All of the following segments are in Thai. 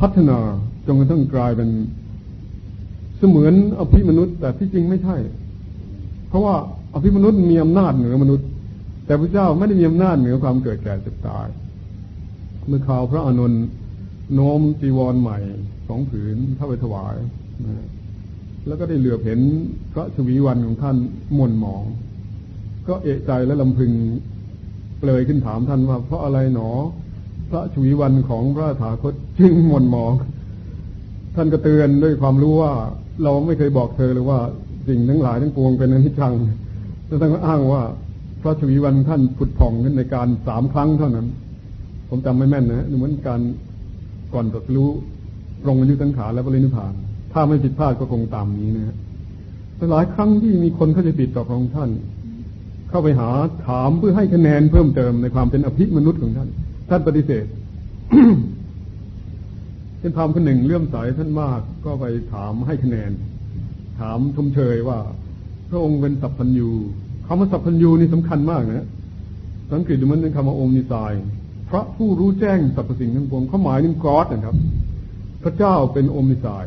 พัฒนาจนกระทั่งกลายเป็น เสมือนอภิมนุษย์ แต่ที่จริงไม่ใช่ เพราะว่าอภิมนุษย์มีอำนาจเหนือมนุษย์ แต่พระเจ้าไม่ได้มีอำนาจเหนือความเกิดแก่เจ็บตาย เมื่อข่าวพระอานนท์โน้มจีวรใหม่สองผืนเข้าไปถวายนะแล้วก็ได้เหลือเห็นพระชวีวันของท่านหม่นหมอง ก็เอะใจและลำพึงเปลยขึ้นถามท่านว่า เพราะอะไรหนอ พระชวีวันของพระถาคตจึงหม่นหมอง ท่านก็เตือนด้วยความรู้ว่า เราไม่เคยบอกเธอเลยว่าสิ่งทั้งหลายทั้งปวงเป็นอนิจจังแล้วท่านก็อ้างว่า พระชวีวันท่านผุดผ่องขึ้นในการสามครั้งเท่านั้น ผมจำไม่แม่นนะเหมือนการก่อนตรัสรู้ลงอายุสังขาและปรินิพพาน ถ้าไม่ผิดพลาดก็คงตามนี้นะฮะแต่หลายครั้งที่มีคนเข้าใจผิดต่อพระองค์ท่าน เข้าไปหาถามเพื่อให้คะแนนเพิ่มเติมในความเป็นอภิมนุษย์ของท่าน ท่านปฏิเสธเป็นพรามคนหนึ่งเลื่อมใสท่านมากก็ไปถามให้คะแนน ถามชมเชยว่า พระองค์เป็นสัพพัญญูคำว่าสัพพัญญูนี่สำคัญมากนะสังเกตดูมันเป็นคำว่าองค์นิสายพระผู้รู้แจ้งสรรพสิ่งทั้งปวงเขาหมายถึงกอดนะครับ พระเจ้าเป็นอมนิสาย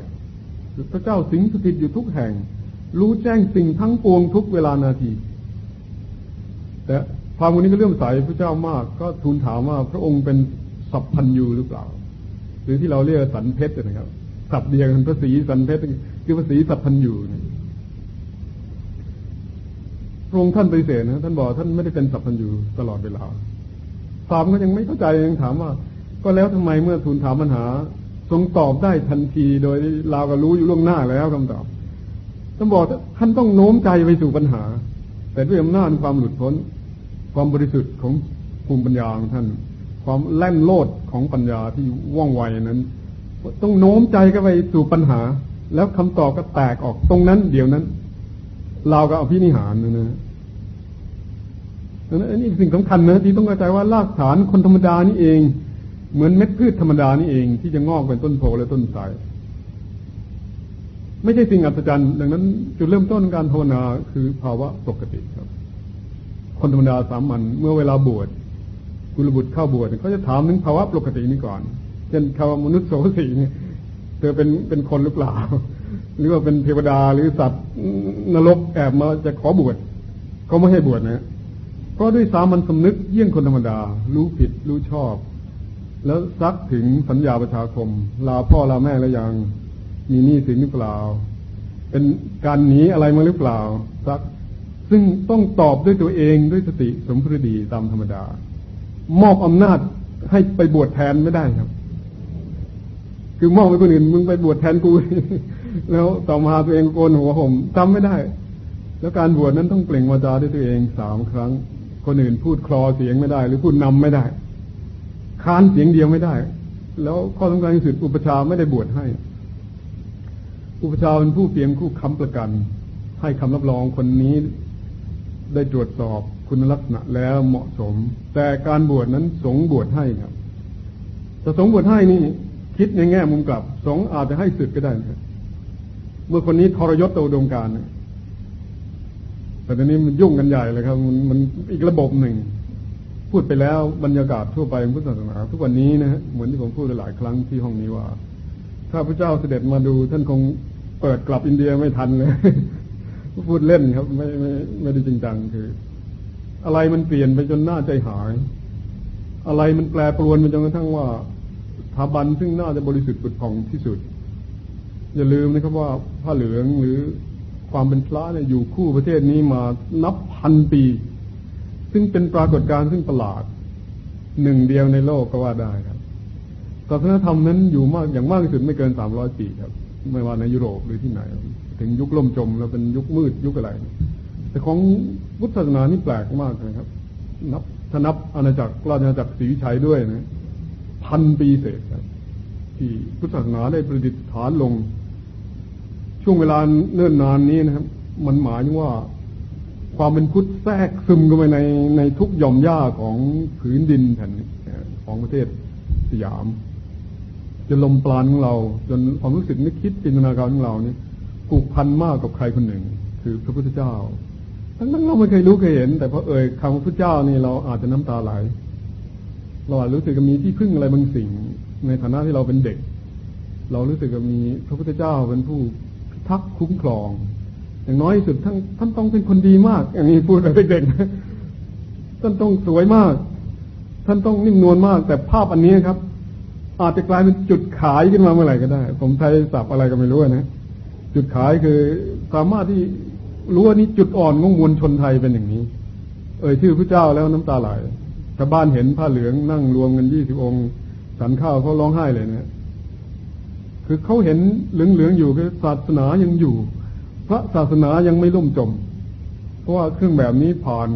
พระเจ้าสิงสถิตอยู่ทุกแห่ง รู้แจ้งสิ่งทั้งปวงทุกเวลานาที แต่ ความคนนี้ก็เลื่อมใสพระเจ้ามาก ก็ทูลถามว่าพระองค์เป็นสัพพัญญูหรือเปล่า หรือที่เราเรียกสันเพชรนะครับ สับเดียวกันพระศรีสันเพชรคือพระศรีสัพพัญญูพระองค์ท่านปฏิเสธนะท่านบอกท่านไม่ได้เป็นสัพพัญญูตลอดเวลาถามก็ยังไม่เข้าใจยังถามว่า ก็แล้วทำไมเมื่อทูลถามปัญหา ทรงตอบได้ทันทีโดยเราก็รู้อยู่ล่วงหน้าแล้วคำตอบท่านบอกท่านต้องโน้มใจไปสู่ปัญหา แต่ด้วยอำนาจความหลุดพ้น ความบริสุทธิ์ของภูมิปัญญาของท่าน ความแล่นโลดของปัญญาที่ว่องไวนั้น ต้องโน้มใจก็ไปสู่ปัญหา แล้วคำตอบก็แตกออกตรงนั้น เดี๋ยวนั้น เราก็เอาพินิหารนะนะอันนี้สิ่งสำคัญนะที่ต้องเข้าใจว่ารากฐานคนธรรมดานี่เอง เหมือนเม็ดพืชธรรมดานี่เอง ที่จะงอกเป็นต้นโพและต้นสายไม่ใช่สิ่งอัศจรรย์ ดังนั้น จุดเริ่มต้นการภาวนาคือภาวะปกติครับ คนธรรมดาสามัญเมื่อเวลาบวชกุลบุตรเข้าบวชเขาจะถามถึงภาวะปกตินี้ก่อน เช่นคำว่ามนุษย์โสสีเนี่ยเธอเป็นเป็นคนหรือเปล่า หรือว่าเป็นเทวดาหรือสัตว์นรกแอบมาจะขอบวชเขาไม่ให้บวชนะเพราะด้วยสามัญสำนึกเยี่ยงคนธรรมดา รู้ผิดรู้ชอบ แล้วซักถึงสัญญาประชาคม ลาพ่อลาแม่แล้วยังมีหนี้สินหรือเปล่า เป็นการหนีอะไรมาหรือเปล่าซัก ซึ่งต้องตอบด้วยตัวเองด้วยสติสมพฤดีตามธรรมดา มอบอำนาจให้ไปบวชแทนไม่ได้ครับ คือมอบไปคนอื่นมึงไปบวชแทนกู แล้วต่อมาตัวเองโกนหัวผมจำไม่ได้ แล้วการบวชนั้นต้องเปล่งวาจาด้วยตัวเองสามครั้ง คนอื่นพูดคลอเสียงไม่ได้ หรือพูดนำไม่ได้ ค้านเสียงเดียวไม่ได้ แล้วข้อสำคัญที่สุดอุปชาไม่ได้บวชให้ อุปชาเป็นผู้เพียงผู้ค้ำประกัน ให้คำรับรองคนนี้ ได้ตรวจสอบคุณลักษณะแล้วเหมาะสม แต่การบวชนั้นสงบวชให้ครับแต่สงบวชให้นี่ คิดในแง่มุมกลับ สงอาจจะให้สึกก็ได้ครับเมื่อคนนี้ทรยศตัวดวงการแต่ตอนนี้มันยุ่งกันใหญ่เลยครับ มันมันอีกระบบหนึ่ง พูดไปแล้วบรรยากาศทั่วไปพุทธศาสนาทุกวันนี้นะฮะเหมือนที่ผมพูดหลายครั้งที่ห้องนี้ว่า ถ้าพระเจ้าเสด็จมาดูท่านคงเปิดกลับอินเดียไม่ทันเลย พูดเล่นครับ ไม่ไม่ไม่ได้จริงจังคือ อะไรมันเปลี่ยนไปจนหน้าใจหาย อะไรมันแปรปรวนไปจนกระทั่งว่าสถาบันซึ่งน่าจะบริสุทธิ์ปุดผ่องที่สุด อย่าลืมนะครับว่าผ้าเหลืองหรือความเป็นพระเนี่ยอยู่คู่ประเทศนี้มานับพันปี ซึ่งเป็นปรากฏการณ์ซึ่งประหลาด หนึ่งเดียวในโลกก็ว่าได้ครับศาสนธรรมนั้นอยู่มากอย่างมากที่สุดไม่เกินสามร้อยปีครับ ไม่ว่าในยุโรปหรือที่ไหน ถึงยุคล่มจม แล้วเป็นยุคมืดยุคอะไร แต่ของพุทธศาสนานี่แปลกมากนะครับ นับถ้านับอาณาจักรราชอาณาจักรศรีวิชัยด้วยนะพันปีเศษครับ ที่พุทธศาสนาได้ประดิษฐานลง ช่วงเวลาเนิ่นนานนี้นะครับ มันหมายถึงว่าความเป็นพุทธแทรกซึมเข้าไปในในทุกหย่อมหญ้าของผืนดินแผ่นของประเทศสยามจนลมปราณของเรา จนความรู้สึกนึกคิดจินตนาการของเราเนี่ย ผูกพันมากกับใครคนหนึ่ง คือพระพุทธเจ้า ทั้งนั้นเราไม่เคยรู้เคยเห็น แต่พอเอ่ยคำพระพุทธเจ้านี่เราอาจจะน้ำตาไหลเราอาจรู้สึกมีที่พึ่งอะไรบางสิ่ง ในฐานะที่เราเป็นเด็ก เรารู้สึกว่ามีพระพุทธเจ้าเป็นผู้พิทักษ์คุ้มครอง อย่างน้อยที่สุดท่านท่านต้องเป็นคนดีมาก อย่างนี้พูดแบบเด็กๆท่านต้องสวยมาก ท่านต้องนิ่มนวลมาก แต่ภาพอันนี้ครับอาจจะกลายเป็นจุดขายขึ้นมาเมื่อไหร่ก็ได้ ผมใช้ศัพท์อะไรก็ไม่รู้นะ จุดขายคือสามารถที่รู้ว่านี้จุดอ่อนของมวลชนไทยเป็นอย่างนี้ เอ่ยชื่อพระเจ้าแล้วน้ำตาไหลชาวบ้านเห็นผ้าเหลืองนั่งรวมกันยี่สิบองค์สันข้าวเขาร้องไห้เลยนะคือเขาเห็นเหลืองๆอยู่คือศาสนายังอยู่ พระศาสนายังไม่ล่มจม เพราะว่าเครื่องแบบนี้ผ่าน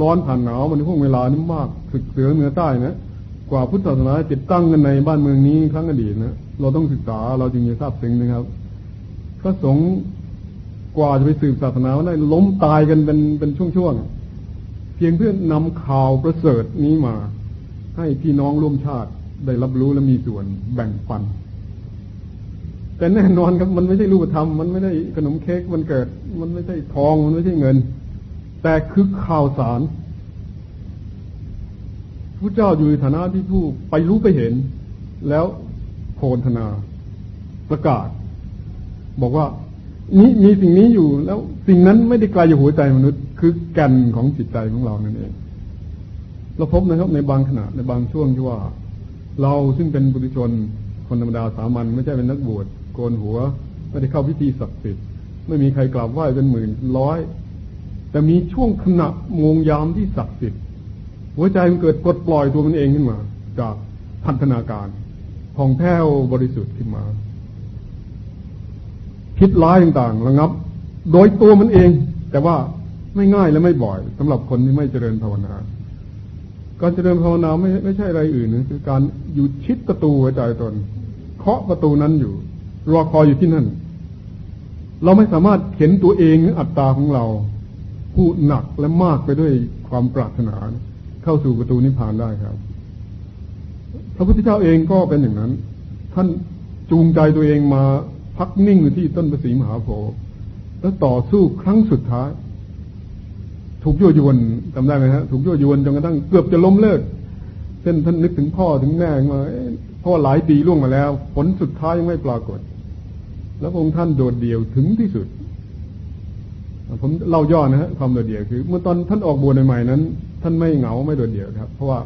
ร้อนผ่านหนาวมันพวกเวลานี้มากสึกเสือเหนือใต้นะกว่าพุทธศาสนาติดตั้งกันในบ้านเมืองนี้ครั้งอดีตนะเราต้องศึกษาเราจึงจะทราบซึ้งนะครับ พระสงฆ์กว่าจะไปสืบศาสนาได้ล้มตายกันเป็นเป็นช่วงๆ เพียงเพื่อนำข่าวประเสริฐนี้มา ให้พี่น้องร่วมชาติได้รับรู้และมีส่วนแบ่งปัน แต่แน่นอนครับมันไม่ใช่รูปธรรม มันไม่ได้ขนมเค้กมันเกิด มันไม่ใช่ทองมันไม่ใช่เงิน แต่คือข่าวสารพระเจ้าอยู่ในฐานะที่ผู้ไปรู้ไปเห็น แล้วโพลธนาประกาศ บอกว่านี้มีสิ่งนี้อยู่แล้วสิ่งนั้นไม่ได้ไกลจากหัวใจมนุษย์ คือก่นของจิตใจของเรานั่นเอง เราพบนะครับในบางขณะในบางช่วงที่ว่า เราซึ่งเป็นบุตรชนคนธรรมดาสามัญไม่ใช่เป็นนักบวชโกนหัว ไม่ได้เข้าพิธีศักดิ์สิทธิ์ไม่มีใครกราบไหว้เป็นหมื่นร้อย แต่มีช่วงขณะงงยามที่ศักดิ์สิทธิ์หัวใจมันเกิดปลดปล่อยตัวมันเองขึ้นมา จากพันธนาการผ่องแผ้วบริสุทธิ์ขึ้นมา คิดร้ายต่างๆระงับ โดยตัวมันเอง แต่ว่าไม่ง่ายและไม่บ่อยสำหรับคนที่ไม่เจริญภาวนาการเจริญภาวนาไม่ไม่ใช่อะไรอื่นนะคือการอยู่ชิดประตูหัวใจตน เคาะประตูนั้นอยู่ รอคอยอยู่ที่นั่น เราไม่สามารถเข็นตัวเองอัตตาของเรา ผู้หนักและมากไปด้วยความปรารถนา เข้าสู่ประตูนิพพานได้ครับ พระพุทธเจ้าเองก็เป็นอย่างนั้น ท่านจูงใจตัวเองมา พักนิ่งอยู่ที่ต้นประสีมหาโพธิ์แล้วต่อสู้ครั้งสุดท้าย ถูกยั่วยวนจำได้ไหมฮะถูกยั่วยวนจนกระทั่งเกือบจะล้มเลิกเช่นท่านนึกถึงพ่อถึงแม่มาพ่อหลายปีล่วงมาแล้ว ผลสุดท้ายยังไม่ปรากฏ แล้วองค์ท่านโดดเดี่ยวถึงที่สุด ผมเล่าย่อนะฮะความโดดเดี่ยวคือ เมื่อตอนท่านออกบวชใหม่ๆนั้น ท่านไม่เหงาไม่โดดเดี่ยวครับ เพราะว่า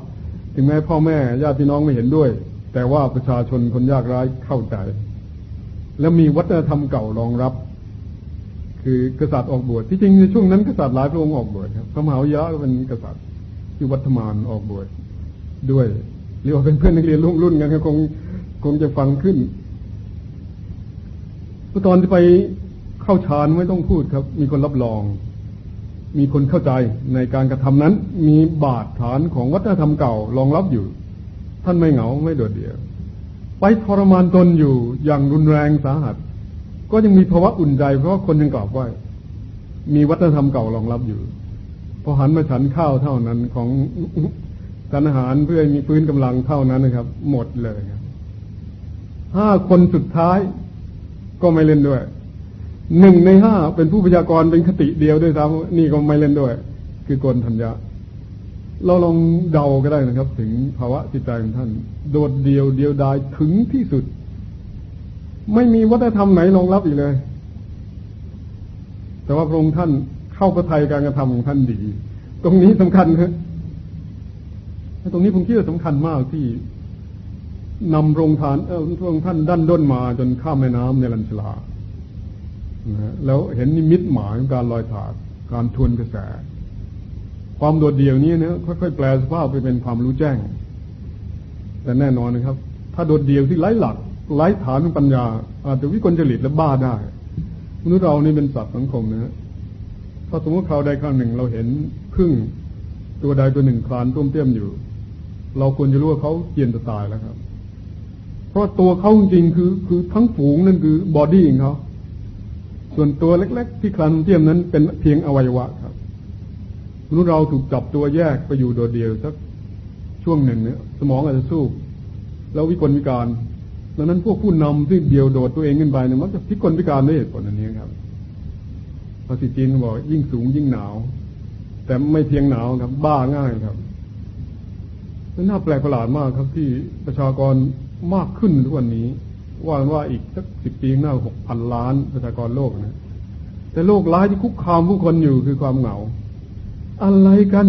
ถึงแม้พ่อแม่ญาติพี่น้องไม่เห็นด้วย แต่ว่าประชาชนคนยากไร้เข้าใจ แล้วมีวัฒนธรรมเก่ารองรับ คือกษัตริย์ออกบวชที่จริงในช่วงนั้นกษัตริย์หลายพระองค์ออกบวชครับพระมหาวิยะก็เป็นกษัตริย์ที่วัฒมานออกบวชด้วยเรียกว่าเป็นเพื่อนนักเรียนรุ่นรุ่นกันคงคงจะฟังขึ้นเมื่อตอนที่ไปเข้าฌานไม่ต้องพูดครับ มีคนรับรอง มีคนเข้าใจในการกระทำนั้น มีบาดฐานของวัฒนธรรมเก่ารองรับอยู่ ท่านไม่เหงาไม่โดดเดี่ยว ไปทรมานตนอยู่อย่างรุนแรงสาหัส ก็ยังมีภาวะอุ่นใจ เพราะคนยังกราบไหวมีวัฒนธรรมเก่ารองรับอยู่ พอหันมาฉันข้าวเท่านั้นของสารอาหารเพื่อมีพื้นกำลังเท่านั้นนะครับ หมดเลยครับห้าคนสุดท้ายก็ไม่เล่นด้วยหนึ่งในห้าเป็นผู้พยากรณ์เป็นคติเดียวด้วยซ้ำนี่ก็ไม่เล่นด้วย คือโกนธัญญา เราลองเดาก็ได้นะครับ ถึงภาวะจิตใจของท่าน โดดเดียวเดียวดายถึงที่สุด ไม่มีวัฒนธรรมไหนรองรับอีกเลย แต่ว่าพระองค์ท่านเข้าประทัยการกระทำของท่านดี ตรงนี้สำคัญครับตรงนี้ผมคิดว่าสำคัญมากที่นำโรงทานเออพระองค์ท่านดันด้นมาจนข้ามแม่น้ำในลันชลานะแล้วเห็นนิมิตหมายของการลอยถาดการทวนกระแส ความโดดเดี่ยวนี้นะค่อยๆแปลสภาพไปเป็นความรู้แจ้ง แต่แน่นอนนะครับ ถ้าโดดเดี่ยวที่ไร้หลักไร้ฐานปัญญา อาจจะวิกลจริตและบ้าได้มนุษย์เรานี่เป็นสัตว์สังคมนะถ้าสมมติคราวใดคราวหนึ่งเราเห็นพึ่งตัวใดตัวหนึ่งคลานต้มเตี้ยมอยู่ เราควรจะรู้ว่าเขาเกียนจะตายแล้วครับ เพราะตัวเขาจริงคือ คือทั้งฝูงนั่นคือบอดี้ของเขาส่วนตัวเล็ก ๆ ที่คลานเตี้ยมนั้นเป็นเพียงอวัยวะ ครับมนุษย์เราถูกจับตัวแยกไปอยู่โดดเดี่ยวสักช่วงหนึ่งเนี่ยสมองอาจจะสู้แล้ววิกลวิการดังนั้นพวกผู้นำที่เดียวโดดตัวเองขึ้นไปเนี่ยมักจะพิกลวิการด้วยเหตุผลอันนี้ครับภาษาจีนเขาบอกยิ่งสูงยิ่งหนาว แต่ไม่เพียงหนาวครับ บ้าง่ายครับน่าแปลกประหลาดมากครับที่ประชากรมากขึ้นทุกวันนี้ ว่าว่าอีกสักสิบปีหน้าหกพันล้านประชากรโลกนะแต่โลกร้ายที่คุกคามผู้คนอยู่คือความเหงา อะไรกัน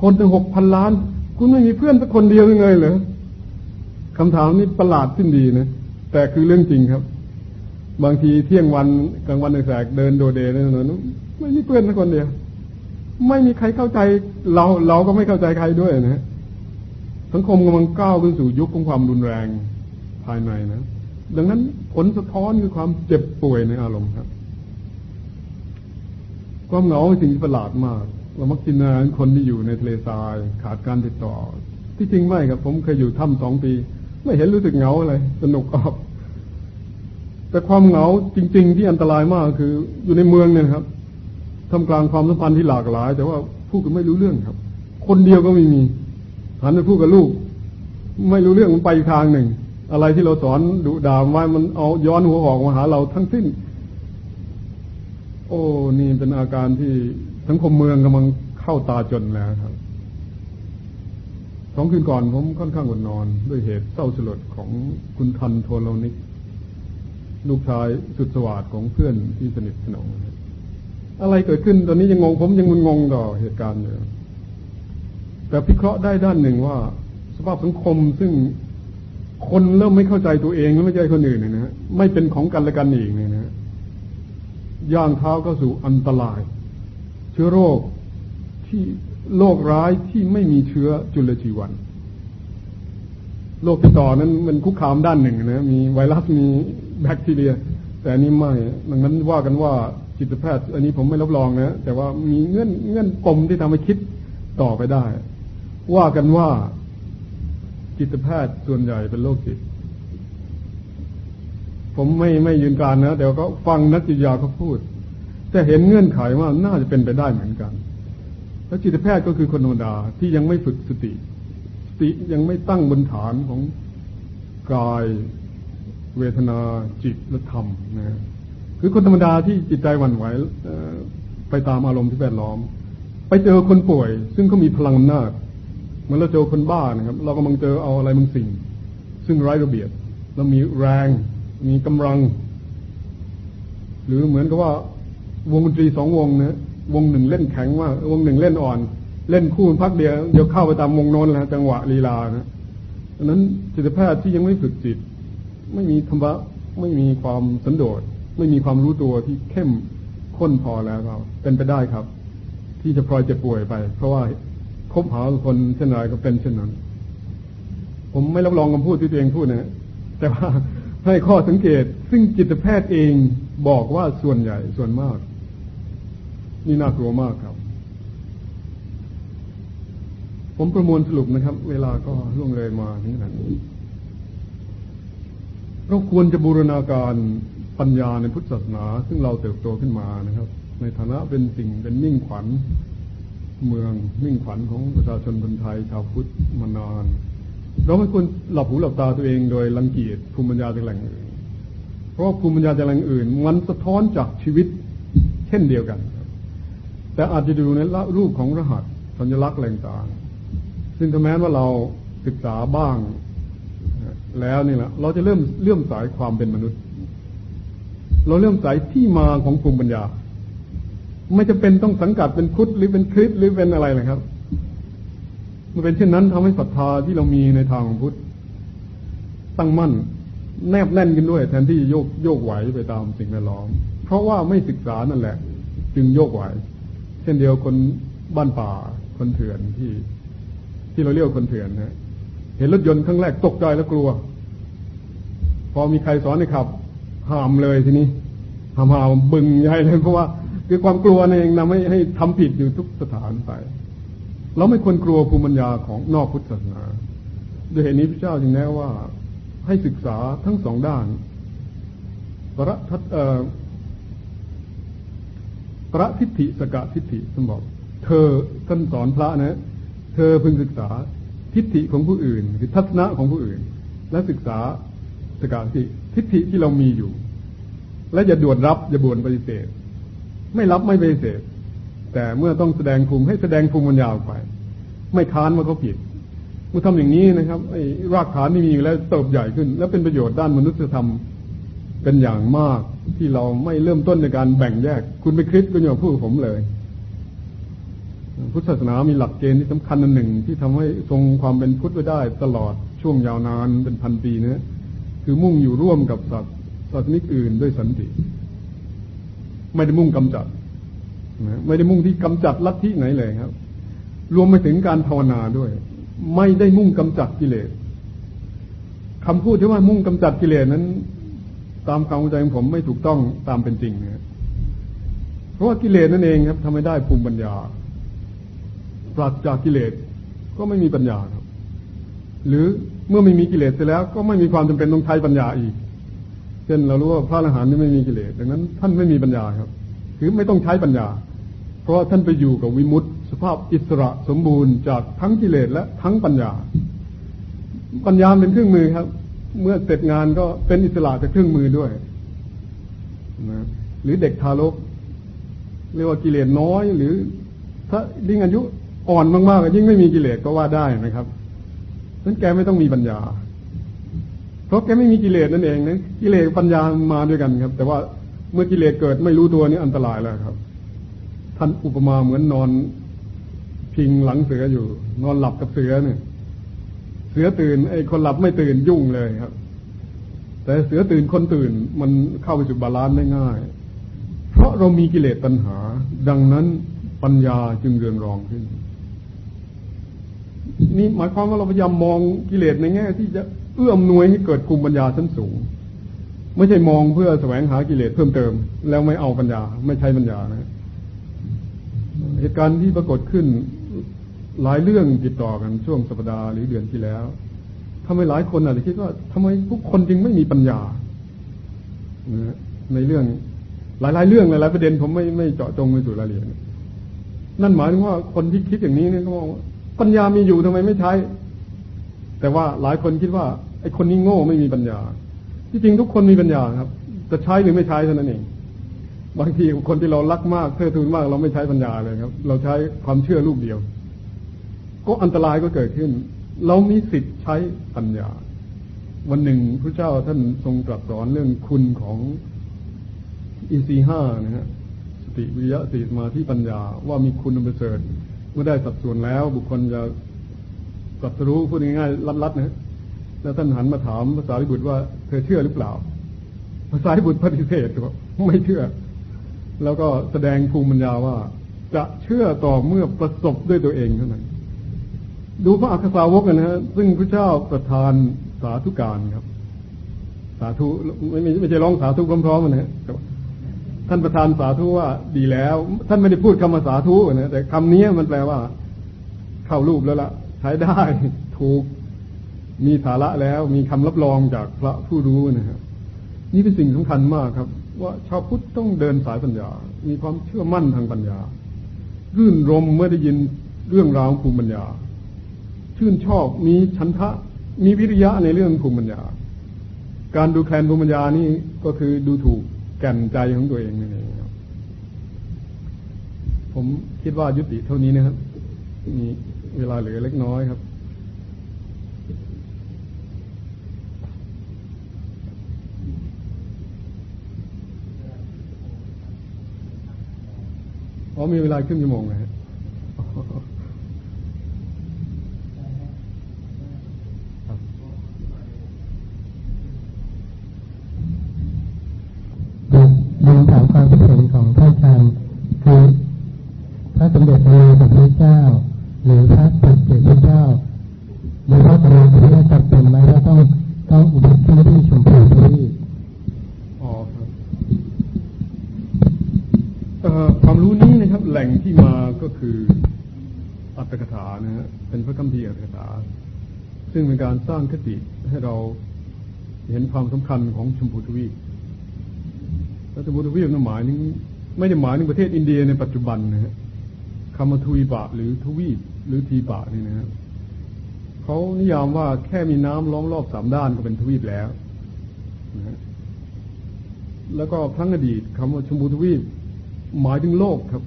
คนถึงหกพันล้าน คุณไม่มีเพื่อนสักคนเดียวยังไงเหรอคำถามนี้ประหลาดสิ้นดีนะแต่คือเรื่องจริงครับ บางทีเที่ยงวันกลางวันแสกเดินโดเดในถนนไม่มีเพื่อนสักคนเดียว ไม่มีใครเข้าใจ เราเราก็ไม่เข้าใจใครด้วยนะสังคมกำลังก้าวขึ้นสู่ยุคของความรุนแรงภายในนะดังนั้นผลสะท้อนคือความเจ็บป่วยในอารมณ์ครับ ความเหงาเป็นสิ่งที่ประหลาดมาก เรามักจินตนาคนที่อยู่ในทะเลทราย ขาดการติดต่อ ที่จริงไม่ครับผมเคยอยู่ถ้ำสองปี ไม่เห็นรู้สึกเหงาอะไรสนุกออกแต่ความเหงาจริง ๆ ที่อันตรายมากคืออยู่ในเมืองเนี่ยครับทำกลางความสัมพันธ์ที่หลากหลาย แต่ว่าพูดกันไม่รู้เรื่องครับ คนเดียวก็ไม่มีหันไปพูดกับลูก ไม่รู้เรื่องมันไปทางหนึ่ง อะไรที่เราสอนดุด่าไว้มันเอาย้อนหัวออกมาหาเราทั้งสิ้น โอ้นี่เป็นอาการที่ สังคมเมืองกำลังเข้าตาจนแล้วครับสองคืนก่อนผมค่อนข้างอดนอน ด้วยเหตุเศร้าสลดของคุณทันโทโลนิก ลูกชายสุดสวัสดของเพื่อนที่สนิทสนมอะไรเกิดขึ้นตอนนี้ยังงงผมยังมึนงงต่อเหตุการณ์อยู่แต่พิเคราะห์ได้ด้านหนึ่งว่า สภาพสังคมซึ่งคนเริ่มไม่เข้าใจตัวเองและไม่ใช่คนอื่นเนะฮะไม่เป็นของกันและกันอีกเนี่ยนะย่างเท้าก็สู่อันตราย เชื้อโรคที่โรคร้ายที่ไม่มีเชื้อจุลชีวันโรคติดต่อนั้นมันคุกคามด้านหนึ่งนะมีไวรัสมีแบคทีเรีย แต่อันนี้ไม่ดังนั้นว่ากันว่าจิตแพทย์ อันนี้ผมไม่รับรองนะแต่ว่ามีเงื่อนเงื่อนปมที่ทำให้คิดต่อไปได้ ว่ากันว่าจิตแพทย์ส่วนใหญ่เป็นโรคจิต ผมไม่ไม่ยืนการนะเดี๋ยวก็ฟังนักจิตยาเขาพูด จะเห็นเงื่อนไขว่าน่าจะเป็นไปได้เหมือนกัน แล้วจิตแพทย์ก็คือคนธรรมดาที่ยังไม่ฝึกสติ สติยังไม่ตั้งบนฐานของกายเวทนาจิตและธรรมนะคือคนธรรมดาที่จิตใจหวั่นไหวไปตามอารมณ์ที่แวดล้อม ไปเจอคนป่วย ซึ่งเขามีพลังอำนาจเมื่อเราเจอคนบ้านะครับ เรากำลังเจอเอาอะไรบางสิ่ง ซึ่งไร้ระเบียบเรามีแรง มีกำลัง หรือเหมือนกับว่า วงดนตรีสองวงนะวงหนึ่งเล่นแข็งว่าวงหนึ่งเล่นอ่อน เล่นคู่พักเดียวเดี๋ยวเข้าไปตามวงโน้นแล้วจังหวะลีลานะดังนั้นจิตแพทย์ที่ยังไม่ฝึกจิต ไม่มีธรรมะไม่มีความสันโดษไม่มีความรู้ตัวที่เข้มข้นพอแล้วครับเป็นไปได้ครับ ที่จะพลอยจะป่วยไป เพราะว่าคบหาคนเช่นไรก็เป็นเช่นนั้น ผมไม่รับรองคำพูดที่ตัวเองพูดนะแต่ว่าให้ข้อสังเกต ซึ่งจิตแพทย์เองบอกว่าส่วนใหญ่ส่วนมาก นี่น่ากลัวมากครับ ผมประมวลสรุปนะครับ เวลาก็ล่วงเลยมาถึงขนาดนี้เราควรจะบูรณาการปัญญาในพุทธศาสนา ซึ่งเราเติบโตขึ้นมานะครับ ในฐานะเป็นสิ่งเป็นมิ่งขวัญเมืองมิ่งขวัญของประชาชนคนไทยชาวพุทธมานาน เราไม่ควรหลับหูหลับตาตัวเองโดยรังเกียจภูมิปัญญาจากแหล่งอื่น เพราะภูมิปัญญาจากแหล่งอื่น มันสะท้อนจากชีวิตเช่นเดียวกัน แต่อาจจะดูในรูปของรหัสสัญลักษณ์แหล่งต่างซึ่งถ้าแม้ว่าเราศึกษาบ้าง แล้วนี่แหละเราจะเริ่มเลื่อมสายความเป็นมนุษย์ เราเลื่อมสายที่มาของภูมิปัญญา ไม่จะเป็นต้องสังกัดเป็นพุทธหรือเป็นคริสหรือเป็นอะไรนะครับมันเป็นเช่นนั้นทำให้ศรัทธาที่เรามีในทางของพุทธตั้งมั่น แนบแน่นกันด้วย แทนที่โยกโยกไหวไปตามสิ่งแวดล้อม เพราะว่าไม่ศึกษานั่นแหละ จึงโยกไหว ช่นเดียวคนบ้านป่าคนเถื่อนที่ ที่เราเรียกคนเถื่อนนะเห็นรถยนต์ครั้งแรกตกใจแล้วกลัว พอมีใครสอนให้ขับห้ามเลยทีนี้ห้ามหามบึงใหญ่เลยเพราะว่าคือความกลัวนั่เองนำให้ให้ทำผิดอยู่ทุกสถานไป เราไม่ควรกลัวภูมิปัญญาของนอกพุทธศาสนาโดยเหตุนี้พระเจ้าจึงแนะว่าให้ศึกษาทั้งสองด้านประทัด เอ่อประทิฏฐิสกะทิฏฐิท่านบอก เธอท่านสอนพระนะ เธอพึงศึกษาทิฏฐิของผู้อื่นคือทัศนะของผู้อื่น และศึกษาสกะทิทิฏฐิที่เรามีอยู่ และอย่าด่วนรับอย่าบ่วนปฏิเสธ ไม่รับไม่ปฏิเสธ แต่เมื่อต้องแสดงภูมิให้แสดงภูมิปัญญาออกไป ไม่ค้านว่าเขาผิดไมื่อทำอย่างนี้นะครับไอ้รากฐานที่มีอยู่แล้วเติบใหญ่ขึ้น และเป็นประโยชน์ด้านมนุษยธรรม เป็นอย่างมากที่เราไม่เริ่มต้นในการแบ่งแยก คุณไปคริสก็อย่าพูดผมเลยพุทธศาสนามีหลักเกณฑ์ที่สำคัญอันหนึ่ง ที่ทำให้ทรงความเป็นพุทธไว้ได้ตลอดช่วงยาวนานเป็นพันปีเนะคือมุ่งอยู่ร่วมกับสัตว์สัตว์นิกอื่นด้วยสันติ ไม่ได้มุ่งกำจัดไม่ได้มุ่งที่กำจัดลัทธิไหนเลยครับ รวมไปถึงการภาวนาด้วย ไม่ได้มุ่งกำจัดกิเลสคำพูดที่ว่ามุ่งกำจัดกิเลสนั้น ตามความเข้าใจของผมไม่ถูกต้องตามเป็นจริงนะเพราะว่ากิเลสนั่นเองครับทำให้ได้ภูมิปัญญา ปราศจากกิเลสก็ไม่มีปัญญาครับ หรือเมื่อไม่มีกิเลสเสร็จแล้ว ก็ไม่มีความจำเป็นต้องใช้ปัญญาอีก เช่นเรารู้ว่าพระอรหันต์นี่ไม่มีกิเลสดังนั้น ท่านไม่มีปัญญาครับ คือไม่ต้องใช้ปัญญา เพราะท่านไปอยู่กับวิมุตติ สภาพอิสระสมบูรณ์จากทั้งกิเลสและทั้งปัญญา ปัญญาเป็นเครื่องมือครับ เมื่อเสร็จงานก็เป็นอิสระจากเครื่องมือด้วยนะหรือเด็กทารกเรียกว่ากิเลสน้อย หรือ ถ้ายิ่งอายุอ่อนมากๆยิ่งไม่มีกิเลสก็ว่าได้นะครับนั้นแกไม่ต้องมีปัญญา เพราะแกไม่มีกิเลสนั่นเองนะกิเลสปัญญามาด้วยกันครับ แต่ว่าเมื่อกิเลสเกิดไม่รู้ตัวนี่อันตรายแล้วครับ ท่านอุปมาเหมือนนอนพิงหลังเสืออยู่ นอนหลับกับเสือเนี่ย สือตื่นไอ้คนหลับไม่ตื่นยุ่งเลยครับ แต่เสือตื่นคนตื่นมันเข้าไปสู่ balance ได้ง่าย เพราะเรามีกิเลสตัณหา ดังนั้นปัญญาจึงเรืองรองขึ้น นี่หมายความว่าเราพยายามมองกิเลสในแง่ที่จะเอื้ออำนวยให้เกิดภูมิปัญญาชั้นสูง ไม่ใช่มองเพื่อแสวงหากิเลสเพิ่มเติม แล้วไม่เอาปัญญา ไม่ใช้ปัญญานะเหตุการณ์ที่ปรากฏขึ้น หลายเรื่องติดต่อกันช่วงสัปดาห์หรือเดือนที่แล้วทำให้หลายคนอาจจะคิดว่าทำไมทุกคนจึงไม่มีปัญญาในเรื่องหลาย ๆ เรื่องหลายๆประเด็นผมไม่ไม่เจาะจงไปสู่รายละเอียดนั่นหมายถึงว่าคนที่คิดอย่างนี้เนี่ยเขาบอกปัญญามีอยู่ทำไมไม่ใช้ แต่ว่าหลายคนคิดว่าไอ้คนนี้โง่ไม่มีปัญญา ที่จริงทุกคนมีปัญญาครับ จะใช้หรือไม่ใช้เท่านั้นเองบางทีคนที่เรารักมากเท่อทูนมาก เราไม่ใช้ปัญญาเลยครับ เราใช้ความเชื่อลูกเดียว ก็อันตรายก็เกิดขึ้น เรามีสิทธิ์ใช้ปัญญา วันหนึ่งพระเจ้าท่านทรงตรัสสอนเรื่องคุณของอีซีห้านะฮะสติวิยะสีมาที่ปัญญาว่ามีคุณอันประเสริฐมื่อได้สัดส่วนแล้ว บุคคลจะสัตรู้พูดง่ายๆลัดๆนะแล้วท่านหันมาถามภาษาลิบุตรว่าเธอเชื่อหรือเปล่าภาษาลิบุตรปฏิเสธบอกไม่เชื่อ แล้วก็แสดงภูมิปัญญาว่า จะเชื่อต่อเมื่อประสบด้วยตัวเองเท่านั้น ดูพระอักษาวกกันนะฮะซึ่งพระเจ้าประทานสาธุการครับ สาธุไม่ไม่ใช่ร้องสาธุพร้อมๆกันนะท่านประธานสาธุว่าดีแล้ว ท่านไม่ได้พูดคำว่าสาธุนะแต่คำนี้มันแปลว่า เข้ารูปแล้วละ่ะ ใช้ได้ถูกมีสาระแล้วมีคำรับรองจากพระผู้รู้นะครับนี่เป็นสิ่งสำคัญมากครับ ว่าชาวพุทธต้องเดินสายปัญญา มีความเชื่อมั่นทางปัญญา รื่นรมเมื่อได้ยินเรื่องราวภูมิปัญญา ชื่นชอบ มีชันทะ มีวิริยะในเรื่องภูมิปัญญา การดูแคลนภูมิปัญญานี่ก็คือดูถูกแก่นใจของตัวเองนั่นเองครับ ผมคิดว่ายุติเท่านี้นะครับ มีเวลาเหลือเล็กน้อยครับอ๋อมีเวลาครึ่งชั่วโมงนะฮะ ซึ่งเป็นการสร้างคติให้เราเห็นความสำคัญของชมพูทวีปแล้วชมพูทวีปนั้นหมายนึงไม่ได้หมายถึงประเทศอินเดียในปัจจุบันนะฮะคำว่าทวีปะหรือทวีปหรือทีปะนี่นะครับเขานิยามว่าแค่มีน้ำล้อมรอบสามด้านก็เป็นทวีปแล้วนะฮะแล้วก็ครั้งอดีตคำว่าชมพูทวีปหมายถึงโลกครับ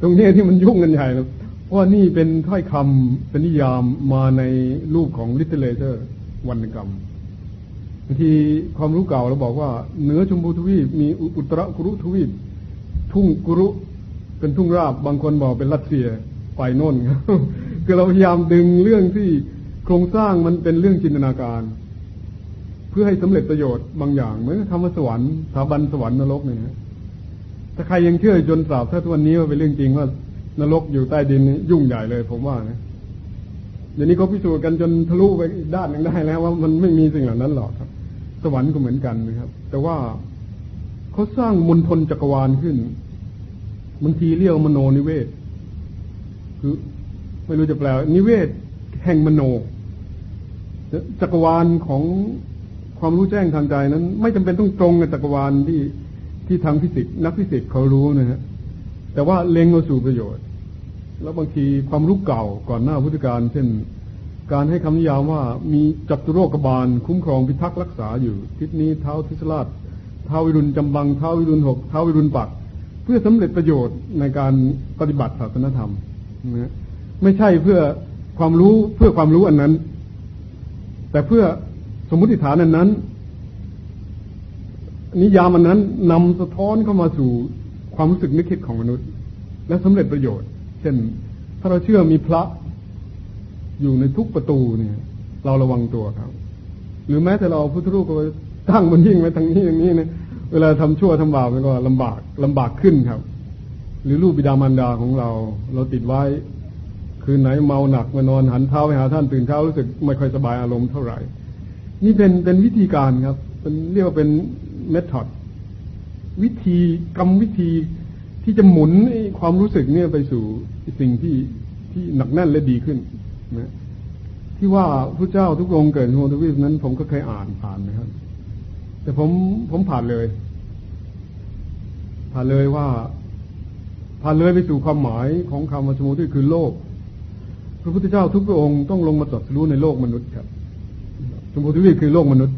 ตรงนี้ที่มันยุ่งกันใหญ่เพ ราะนี่เป็นถ้อยคำเป็นนิยามมาในรูปของ literature วรรณกรรมบางทีความรู้เก่าเราบอกว่าเหนือชมพูทวีปมีอุตรกุรุทวีป ทุ่งกุรุเป็นทุ่งราบบางคนบอกเป็นรัสเซียไปโน่นครับคือเราพยายามดึงเรื่องที่โครงสร้างมันเป็นเรื่องจินตนาการ เพื่อให้สำเร็จประโยชน์บางอย่างเหมือนคำว่าสวรรค์สถาบันสวรรค์นรกเนี่ยถ้าใครยังเชื่อจนสาบถ้าทุกวันนี้ว่าเป็นเรื่องจริงว่า นรกอยู่ใต้ดินยุ่งใหญ่เลย ผมว่านะเดี๋ยวนี้เขาพิสูจน์กันจนทะลุไปอีกด้านหนึ่งได้แล้ว ว่ามันไม่มีสิ่งเหล่านั้นหรอกครับ สวรรค์ก็เหมือนกันนะครับ แต่ว่าเขาสร้างมณฑลจักรวาลขึ้นบางทีเรียกมโนนิเวศ คือ ไม่รู้จะแปลนิเวศแห่งมโน จักรวาลของความรู้แจ้งทางใจนั้น ไม่จำเป็นต้องตรงกับจักรวาลที่ที่ทางฟิสิกส์นักฟิสิกส์เขารู้นะฮะแต่ว่าเล็งมาสู่ประโยชน์ แล้วบางทีความรู้เก่าก่อนหน้าพุทธกาลเช่น การให้คำนิยามว่ามีจตุโลกบาลคุ้มครองพิทักษ์รักษาอยู่ ทิศนี้ท้าวธตรฐท้าววิรุณจำบังท้าววิรุฬหกท้าววิรูปักษ์ เพื่อสำเร็จประโยชน์ในการปฏิบัติศาสนธรรมนะไม่ใช่เพื่อความรู้เพื่อความรู้อันนั้น แต่เพื่อสมมติฐานอันนั้น นิยามอันนั้นนำสะท้อนเข้ามาสู่ความรู้สึกนึกคิดของมนุษย์ และสำเร็จประโยชน์ ช่น ถ้าเราเชื่อมีพระอยู่ในทุกประตูเนี่ย เราระวังตัวครับ หรือแม้แต่เราพุทธรูปก็ตั้งบนยิ่งไว้ทางนี้อย่างนี้เนี่ยเวลาทำชั่วทำบาปมันก็ลำบากลำบากขึ้นครับ หรือรูปบิดามารดาของเรา เราติดไว้ คืนไหนเมาหนักมานอนหันเท้าไปหาท่านตื่นเช้ารู้สึกไม่ค่อยสบายอารมณ์เท่าไหร่ นี่เป็นเป็นวิธีการครับเป็นเรียกว่าเป็นเมธอดวิธีกรรมวิธีที่จะหมุนความรู้สึกเนี่ยไปสู่ สิ่งที่ที่หนักแน่นและดีขึ้นนะที่ว่าพระเจ้าทุกองค์เกิดโฮทวีปนั้น ผมก็เคยอ่านผ่านนะครับ แต่ผมผมผ่านเลย ผ่านเลยว่า ผ่านเลยไปสู่ความหมายของคำว่าสมุที่คือโลก พระพุทธเจ้าทุกพระองค์ต้องลงมาตรัสรู้ในโลกมนุษย์ครับสมุทิวิคือโลกมนุษย์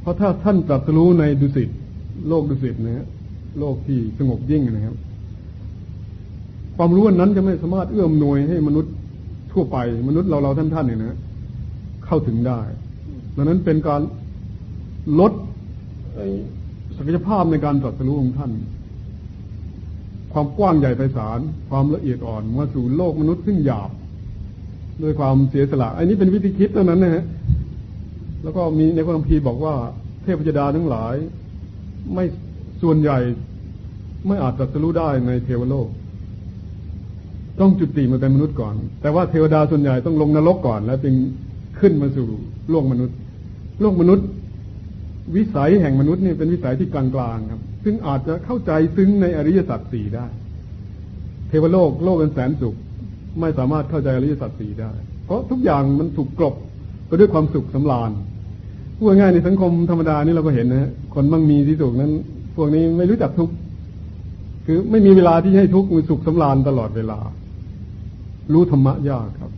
เพราะถ้าท่านตรัสรู้ในดุสิตโลกดุสิตนะฮะโลกที่สงบยิ่งนะครับ ความรู้นั้นจะไม่สามารถเอื้อมหน่วยให้มนุษย์ทั่วไป มนุษย์เราเราท่านท่านเนี่ยนะเข้าถึงได้ ดังนั้นเป็นการลดศักยภาพในการตรัสรู้ของท่าน ความกว้างใหญ่ไพศาลความละเอียดอ่อนมาสู่โลกมนุษย์ซึ่งหยาบด้วยความเสียสละ อันนี้เป็นวิธีคิดเท่านั้นนะฮะแล้วก็มีในพระคัมภีบอกว่าเทพยดาทั้งหลาย ไม่ส่วนใหญ่ไม่อาจตรัสรู้ได้ในเทวโลก ต้องจุติมาเป็นมนุษย์ก่อน แต่ว่าเทวดาส่วนใหญ่ต้องลงนรกก่อน แล้วจึงขึ้นมาสู่โลกมนุษย์ โลกมนุษย์ วิสัยแห่งมนุษย์นี่เป็นวิสัยที่กลางๆครับ ซึ่งอาจจะเข้าใจซึ้งในอริยสัจสี่ได้ เทวโลกโลกเป็นแสนสุข ไม่สามารถเข้าใจอริยสัจสี่ได้ เพราะทุกอย่างมันถูกกลบไปด้วยความสุขสำราญพูดง่ายในสังคมธรรมดานี่เราก็เห็นนะฮะคนมั่งมีที่สุขนั้น พวกนี้ไม่รู้จักทุกข์คือไม่มีเวลาที่ให้ทุกข์มีสุขสำราญตลอดเวลา รู้ธรรมะยากครับ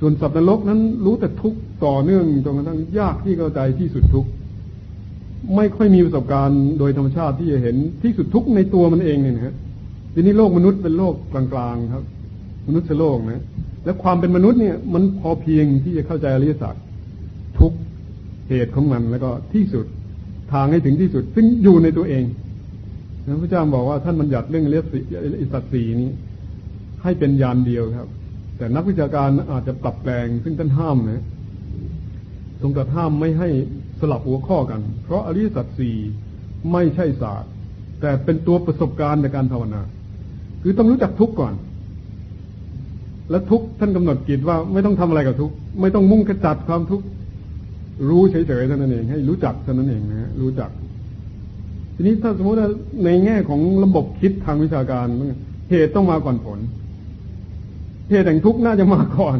ส่วนสัตว์นรกนั้นรู้แต่ทุกต่อเนื่องจนกระทั่งยากที่เข้าใจที่สุดทุกไม่ค่อยมีประสบการณ์โดยธรรมชาติที่จะเห็นที่สุดทุกในตัวมันเองเนี่ยนะฮะทีนี้โลกมนุษย์เป็นโลกกลางๆครับ มนุษย์โลกนะและความเป็นมนุษย์เนี่ย มันพอเพียงที่จะเข้าใจอริยสัจทุกเหตุของมันแล้วก็ที่สุดทางให้ถึงที่สุด ซึ่งอยู่ในตัวเองนะพระเจ้าบอกว่าท่านบัญญัติเรื่องเรียอิสัตสีนี้ ให้เป็นยานเดียวครับ แต่นักวิชาการอาจจะปรับแปลงซึ่งท่านห้ามนะทรงตรัสห้ามไม่ให้สลับหัวข้อกัน เพราะอริยสัจสี่ไม่ใช่ศาสตร์ แต่เป็นตัวประสบการณ์ในการภาวนา คือต้องรู้จักทุกข์ก่อน และทุกท่านกำหนดกิจว่าไม่ต้องทำอะไรกับทุกไม่ต้องมุ่งกระจัดความทุกข์รู้เฉยๆเท่านั้นเอง ให้รู้จักเท่านั้นเองนะรู้จัก ทีนี้ถ้าสมมติในแง่ของระบบคิดทางวิชาการ เหตุต้องมาก่อนผล เหตุแห่งทุกข์น่าจะมาก่อน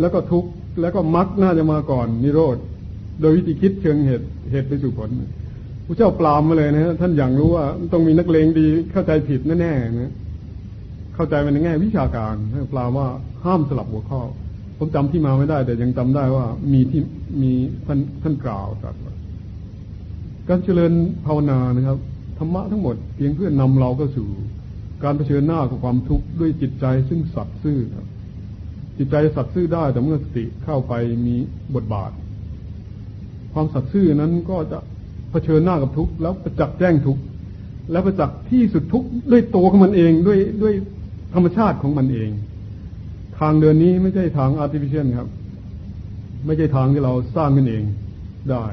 แล้วก็ทุกข์แล้วก็มรรคน่าจะมาก่อน นิโรธ โดยวิธีคิดเชิงเหตุเหตุไปสู่ผลพระเจ้าปรามมาเลยนะท่านอย่างรู้ว่าต้องมีนักเลงดีเข้าใจผิดแน่ๆนะเข้าใจมันในแง่วิชาการปรามว่าห้ามสลับหัวข้อ ผมจำที่มาไม่ได้ แต่ยังจำได้ว่ามีที่มีท่านท่านกล่าวตรัสว่าการเจริญภาวนานะครับธรรมะทั้งหมดเพียงเพื่อนนำเราก็สู่ การเผชิญหน้ากับความทุกข์ด้วยจิตใจซึ่งสัตย์ซื่อครับ จิตใจสัตย์ซื่อได้แต่เมื่อสติเข้าไปมีบทบาท ความสัตย์ซื่อนั้นก็จะเผชิญหน้ากับทุกข์แล้วประจักษ์แจ้งทุกข์แล้วประจักษ์ที่สุดทุกข์ด้วยตัวของมันเองด้วยด้วยธรรมชาติของมันเอง ทางเดินนี้ไม่ใช่ทาง artificial ครับ ไม่ใช่ทางที่เราสร้างขึ้นเองได้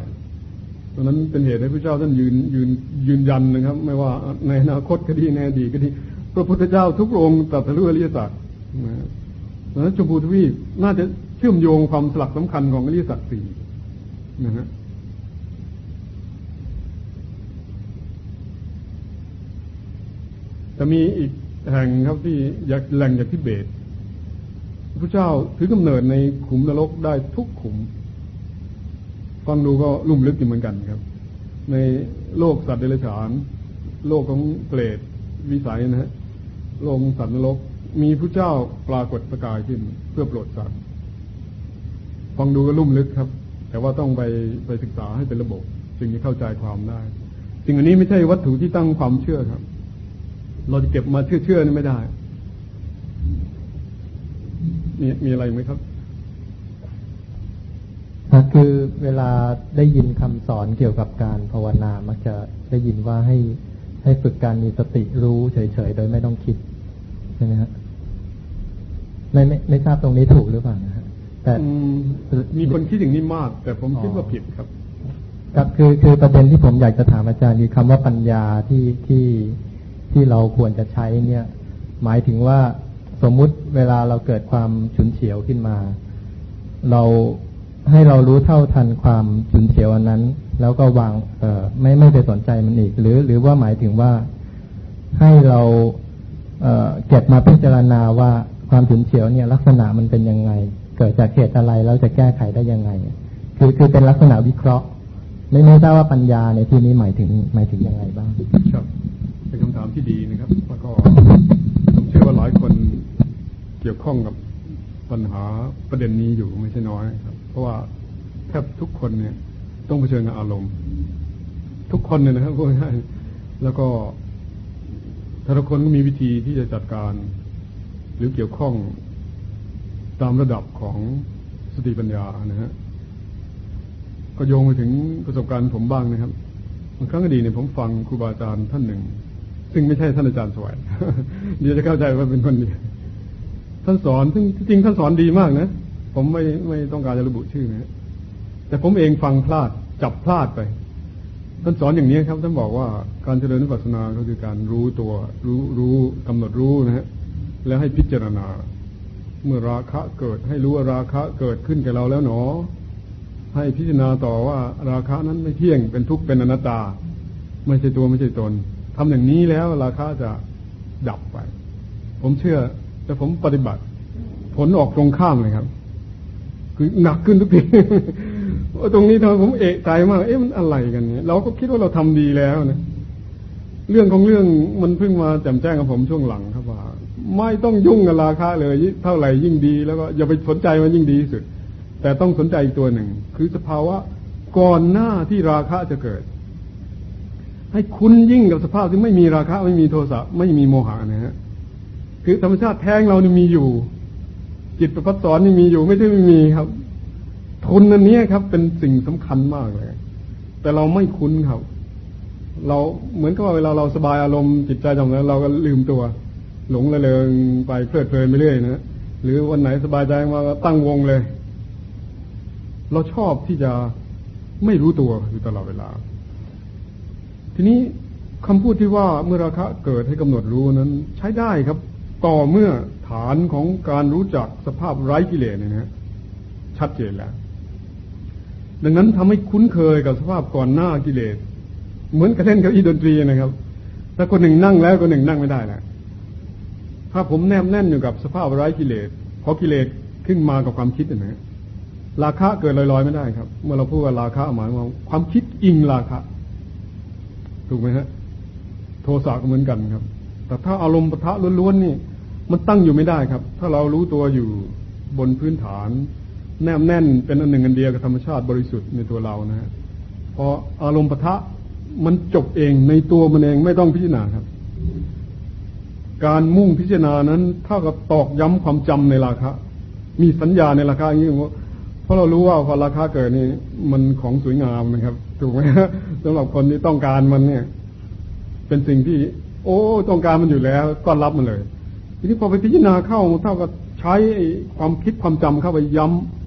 ดังนั้นเป็นเหตุให้พระเจ้าท่านยืนยืนยืนยันนะครับ ไม่ว่าในอนาคตก็ดีในอดีตก็ดี พระพุทธเจ้าทุกองค์ตรัสรู้อริยสัจนะดังนั้นชมพูทวีปน่าจะเชื่อมโยงความสลักสำคัญของอริยสัจสี่นะฮะจะมีอีกแห่งครับที่อยากแหล่งจากทิเบตพระเจ้าถือกำเนิดในขุมนรกได้ทุกขุม ฟังดูก็ลุ่มลึกอยู่เหมือนกันครับ ในโลกสัตว์เดรัจฉาน โลกของเปรตวิสัยนะฮะ ลกสัตว์นรกมีพระเจ้าปรากฏประกายขึ้นเพื่อโปรดสัตว์ฟังดูก็ลุ่มลึกครับ แต่ว่าต้องไปไปศึกษาให้เป็นระบบ จึงจะเข้าใจความได้สิ่งอันนี้ไม่ใช่วัตถุที่ตั้งความเชื่อครับ เราจะเก็บมาเชื่อเชื่อนี่ไม่ได้มีมีอะไรไหมครับคือเวลาได้ยินคำสอนเกี่ยวกับการภาวนามักจะได้ยินว่าให้ให้ฝึกการมีสติรู้เฉยๆ โดยไม่ต้องคิด ช่ไหมฮะไม่ไม่ไม่ทราบตรงนี้ถูกหรือเปล่านะฮะแต่มีคนคิดอย่างนี้มาก แต่ผมคิดว่าผิดครับ ครับคือคือประเด็นที่ผมอยากจะถามอาจารย์คือคำว่าปัญญาที่ที่ที่เราควรจะใช้เนี่ย หมายถึงว่าสมมุติเวลาเราเกิดความฉุนเฉียวขึ้นมา เราให้เรารู้เท่าทันความฉุนเฉียวอันนั้น แล้วก็วางเอ่อไม่ไม่ไปสนใจมันอีก หรือ หรือว่าหมายถึงว่าให้เรา เเก็บมาพิจารณาว่าความฉุนเฉียวเนี่ยลักษณะมันเป็นยังไง เกิดจากเหตุอะไรแล้วจะแก้ไขได้ยังไง คือคือเป็นลักษณะวิเคราะห์ ไม่ไม่ทราบว่าปัญญาในที่นี้หมายถึงหมายถึงยังไงบ้าง ครับเป็นคำถามที่ดีนะครับ แล้วก็ผมเชื่อว่าหลายคนเกี่ยวข้องกับปัญหาประเด็นนี้อยู่ไม่ใช่น้อยครับ เพราะว่าแทบทุกคนเนี่ยต้องเผชิญกับอารมณ์ ทุกคนเนี่ยนะครับพูดง่ายแล้วก็ แต่ละคนก็มีวิธีที่จะจัดการ หรือเกี่ยวข้องตามระดับของสติปัญญานะฮะก็โยงไปถึงประสบการณ์ผมบ้างนะครับบางครั้งอดีตเนี่ยผมฟังครูบาอาจารย์ท่านหนึ่ง ซึ่งไม่ใช่ท่านอาจารย์สวยเดี๋ยวจะเข้าใจว่าเป็นคนเดียวท่านสอนซึ่งจริงท่านสอนดีมากนะ ผมไม่ไม่ต้องการจะระบุชื่อนะแต่ผมเองฟังพลาดจับพลาดไป ท่านสอนอย่างนี้ครับท่านบอกว่าการเจริญวิปัสสนาก็คือการรู้ตัวรู้รู้กำหนดรู้นะฮะแล้วให้พิจารณา เมื่อราคะเกิด ให้รู้ว่าราคะเกิดขึ้นแก่เราแล้วหนอ ให้พิจารณาต่อว่าราคะนั้นไม่เที่ยงเป็นทุกข์เป็นอนัตตา ไม่ใช่ตัวไม่ใช่ตนทำอย่างนี้แล้วราคะจะดับไป ผมเชื่อแต่ผมปฏิบัติ ผลออกตรงข้ามเลยครับ คือหนักขึ้นทุกที ตรงนี้ทำผมเอะใจมาก เอ๊ะมันอะไรกันเนี่ยเราก็คิดว่าเราทำดีแล้วนะเรื่องของเรื่องมันเพิ่งมาแจ่มแจ้งกับผมช่วงหลังครับว่า ไม่ต้องยุ่งกับราคาเลย เท่าไหร่ยิ่งดี แล้วก็อย่าไปสนใจมันยิ่งดีที่สุด แต่ต้องสนใจอีกตัวหนึ่ง คือสภาวะก่อนหน้าที่ราคะจะเกิด ให้คุณยิ่งกับสภาพที่ไม่มีราคะไม่มีโทสะไม่มีโมหะนะฮะคือธรรมชาติแท้งเรานี่มีอยู่ จิตประพัดสอนนี่มีอยู่ไม่ใช่ไม่มีครับ ทุนอันนี้ครับ เป็นสิ่งสำคัญมากเลย แต่เราไม่คุ้นครับ เราเหมือนกับว่าเวลาเราสบายอารมณ์จิตใจจำนั้นเราก็ลืมตัว หลงระเริงไปเพลิดเพลินไปเรื่อยนะหรือวันไหนสบายใจมาตั้งวงเลย เราชอบที่จะไม่รู้ตัวอยู่ตลอดเวลา ทีนี้คำพูดที่ว่าเมื่อราคะเกิดให้กำหนดรู้นั้น ใช้ได้ครับ ต่อเมื่อฐานของการรู้จักสภาพไร้กิเลสเนี่ยนะชัดเจนแล้ว ดังนั้นทำให้คุ้นเคยกับสภาพก่อนหน้ากิเลส เหมือนกับเล่นเก้าอี้ดนตรีนะครับ ถ้าคนหนึ่งนั่งแล้วคนหนึ่งนั่งไม่ได้นะถ้าผมแนบแน่นอยู่กับสภาพไร้กิเลสเพราะกิเลสขึ้นมากับความคิดนะฮะราคะเกิดลอยๆไม่ได้ครับ เมื่อเราพูดว่าราคะหมายว่าความคิดอิงราคะ ถูกไหมฮะโทสะก็เหมือนกันครับ แต่ถ้าอารมณ์ปะทะล้วนๆนี่ มันตั้งอยู่ไม่ได้ครับ ถ้าเรารู้ตัวอยู่บนพื้นฐาน แนบแน่นเป็นอันหนึ่งอันเดียวกับธรรมชาติบริสุทธิ์ในตัวเรานะฮะพออารมณ์ปะทะมันจบเองในตัวมันเองไม่ต้องพิจารณาครับ การมุ่งพิจารณานั้นเท่ากับตอกย้ำความจำในราคามีสัญญาในราคาอย่างนี้เพราะเรารู้ว่าพอราคาเกิดนี่มันของสวยงามนะครับถูกไหมสำหรับคนที่ต้องการมันเนี่ย เป็นสิ่งที่ โอ้ต้องการมันอยู่แล้ว ก็รับมันเลย ทีนี้พอไปพิจารณาเข้าเท่ากับใช้ความคิดความจำเข้าไปย้ำ